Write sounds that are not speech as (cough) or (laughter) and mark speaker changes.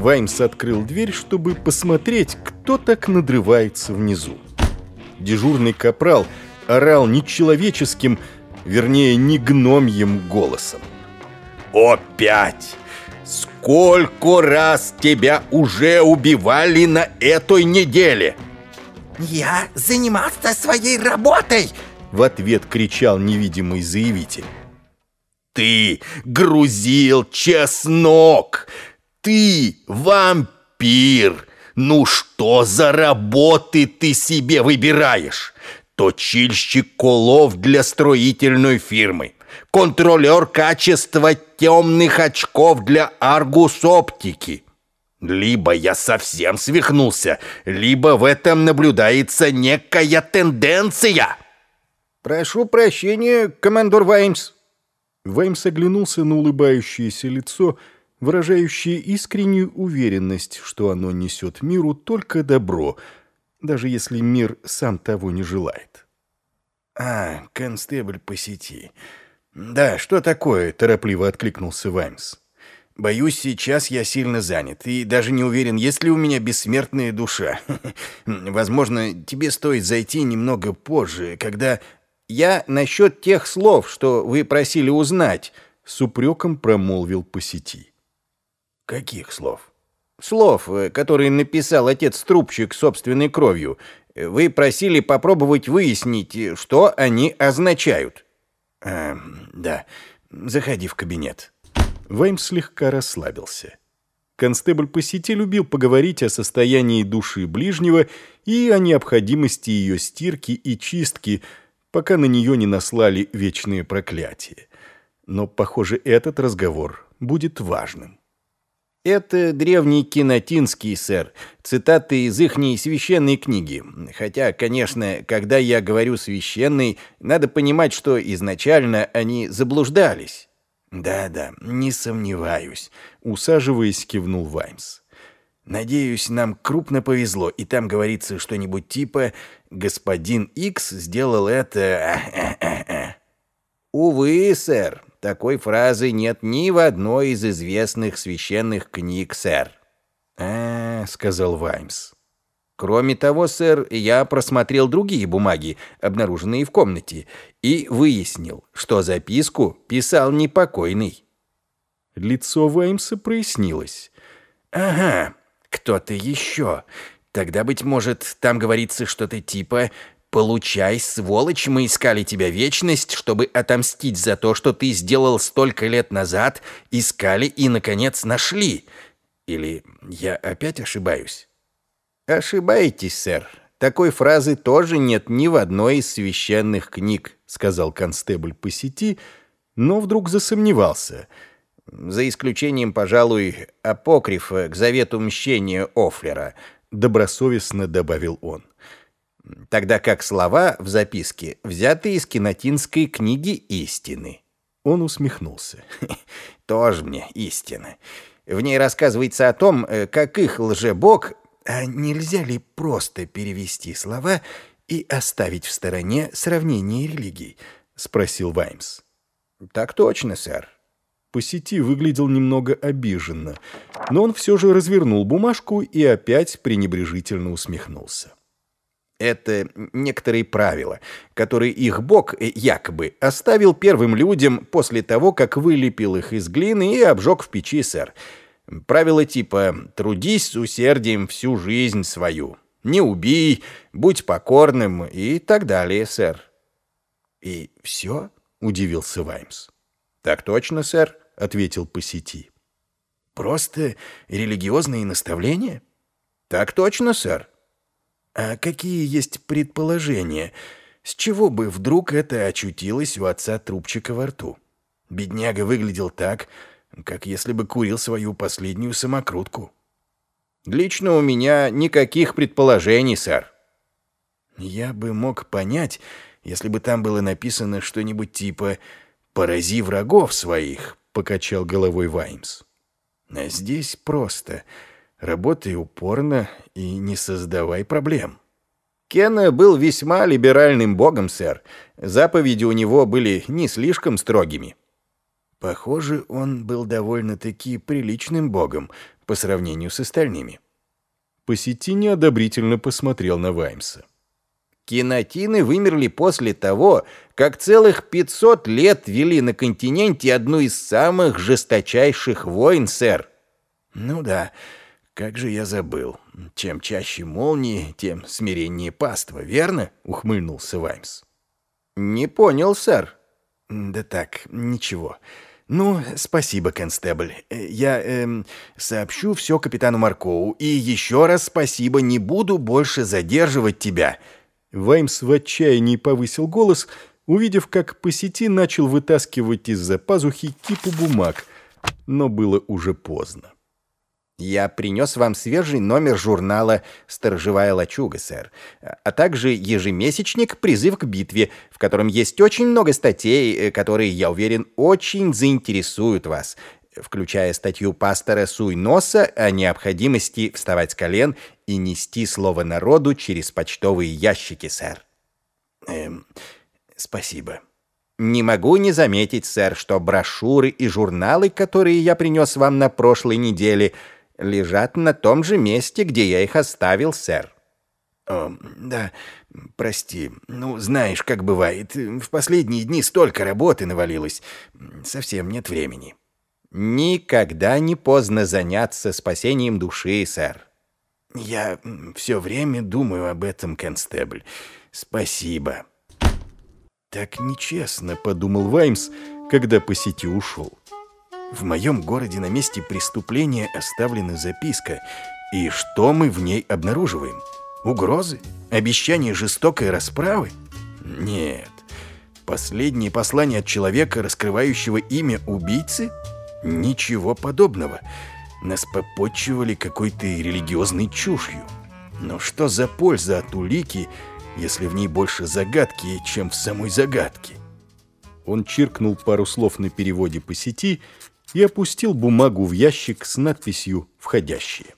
Speaker 1: Ваймс открыл дверь, чтобы посмотреть, кто так надрывается внизу. Дежурный капрал орал нечеловеческим, вернее, не гномьим голосом.
Speaker 2: «Опять! Сколько раз тебя уже убивали на этой неделе?»
Speaker 3: «Я занимался своей работой!»
Speaker 1: В ответ кричал невидимый заявитель.
Speaker 2: «Ты грузил чеснок! Ты вампир! Ну что за работы ты себе выбираешь? Точильщик колов для строительной фирмы, контролер качества темных очков для Аргус Оптики. Либо я совсем свихнулся, либо в этом наблюдается некая тенденция.
Speaker 4: «Прошу прощения, командор Ваймс».
Speaker 1: Ваймс оглянулся на улыбающееся лицо, выражающее искреннюю уверенность, что оно несет миру только добро, даже если мир сам того не желает.
Speaker 4: «А, констебль по сети. Да, что такое?» – торопливо откликнулся Ваймс. «Боюсь, сейчас я сильно занят и даже не уверен, есть ли у меня бессмертная душа. (laughs) Возможно, тебе стоит зайти немного позже, когда я насчет тех слов, что вы просили узнать, с упреком промолвил по сети.
Speaker 1: Каких слов?
Speaker 4: Слов, э, которые написал отец-трубчик собственной кровью. Вы просили попробовать выяснить, что они означают.
Speaker 1: А, да, заходи в кабинет. Вейм слегка расслабился. Констебль по сети любил поговорить о состоянии души ближнего и о необходимости ее стирки и чистки, пока на нее не наслали вечные проклятия. Но, похоже, этот разговор будет важным.
Speaker 4: Это древний кинотинский, сэр. Цитаты из ихней священной книги. Хотя, конечно, когда я говорю «священный», надо понимать, что изначально они заблуждались.
Speaker 1: «Да-да, не сомневаюсь», — усаживаясь, кивнул Ваймс. «Надеюсь, нам крупно повезло, и там говорится что-нибудь типа господин Икс сделал это...
Speaker 4: Увы, сэр, такой фразы нет ни в одной из известных священных книг, сэр.
Speaker 1: А, сказал Ваймс.
Speaker 4: Кроме того, сэр, я просмотрел другие бумаги, обнаруженные в комнате, и выяснил, что записку писал непокойный.
Speaker 1: Лицо Ваймса прояснилось.
Speaker 4: «Ага, кто-то еще. Тогда, быть может, там говорится что-то типа «Получай, сволочь, мы искали тебя вечность, чтобы отомстить за то, что ты сделал столько лет назад, искали и, наконец, нашли». Или я опять ошибаюсь? Ошибаетесь, сэр. Такой фразы тоже нет ни в одной из священных книг, сказал констебль по сети, но вдруг засомневался. За исключением, пожалуй, апокрифа к завету мщения Офлера — добросовестно добавил он. Тогда как слова в записке взяты из кинотинской книги истины. Он усмехнулся. (laughs) Тоже мне истина. В ней рассказывается о том, э, как их лжебог... А нельзя ли просто перевести слова и оставить в стороне сравнение религий? Спросил Ваймс. Так точно, сэр.
Speaker 1: По сети выглядел немного обиженно, но он все же развернул бумажку и опять пренебрежительно усмехнулся.
Speaker 4: Это некоторые правила, которые их бог э, якобы оставил первым людям после того, как вылепил их из глины и обжег в печи, сэр. Правила типа «трудись с усердием всю жизнь свою», «не убий», «будь покорным» и так далее, сэр.
Speaker 1: «И все?» — удивился Ваймс.
Speaker 4: «Так точно, сэр ответил по сети.
Speaker 1: Просто религиозные наставления?
Speaker 4: Так точно, сэр.
Speaker 1: А какие есть предположения, с чего бы вдруг это очутилось у отца трубчика во рту? Бедняга выглядел так, как если бы курил свою последнюю самокрутку.
Speaker 4: Лично у меня никаких предположений, сэр.
Speaker 1: Я бы мог понять, если бы там было написано что-нибудь типа «порази врагов своих, — покачал головой Ваймс. «А здесь просто. Работай упорно и не создавай проблем».
Speaker 4: Кена был весьма либеральным богом, сэр. Заповеди у него были не слишком строгими.
Speaker 1: Похоже, он был довольно-таки приличным богом по сравнению с остальными. По сети неодобрительно посмотрел на Ваймса.
Speaker 4: Кинотины вымерли после того, как целых 500 лет вели на континенте одну из самых жесточайших войн, сэр.
Speaker 1: Ну да, как же я забыл. Чем чаще молнии, тем смиреннее паства, верно? Ухмыльнулся Ваймс.
Speaker 4: Не понял, сэр.
Speaker 1: Да так, ничего. «Ну, спасибо, констебль. Я эм, сообщу все капитану Маркову. И еще раз спасибо, не буду больше задерживать тебя». Ваймс в отчаянии повысил голос, увидев, как по сети начал вытаскивать из-за пазухи кипу бумаг. Но было уже поздно.
Speaker 4: Я принес вам свежий номер журнала «Сторожевая лачуга», сэр, а также ежемесячник «Призыв к битве», в котором есть очень много статей, э, которые, я уверен, очень заинтересуют вас, включая статью пастора Суйноса о необходимости вставать с колен и нести слово народу через почтовые ящики, сэр.
Speaker 1: Эм, спасибо.
Speaker 4: Не могу не заметить, сэр, что брошюры и журналы, которые я принес вам на прошлой неделе – лежат на том же месте, где я их оставил, сэр».
Speaker 1: «О, да, прости. Ну, знаешь, как бывает. В последние дни столько работы навалилось. Совсем нет времени».
Speaker 4: «Никогда не поздно заняться спасением души, сэр».
Speaker 1: «Я все время думаю об этом, констебль. Спасибо». «Так нечестно», — подумал Ваймс, когда по сети ушел. В моем городе на месте преступления оставлена записка. И что мы в ней обнаруживаем? Угрозы? Обещание жестокой расправы? Нет. Последнее послание от человека, раскрывающего имя убийцы? Ничего подобного. Нас попотчевали какой-то религиозной чушью. Но что за польза от улики, если в ней больше загадки, чем в самой загадке? Он чиркнул пару слов на переводе по сети и опустил бумагу в ящик с надписью «Входящие».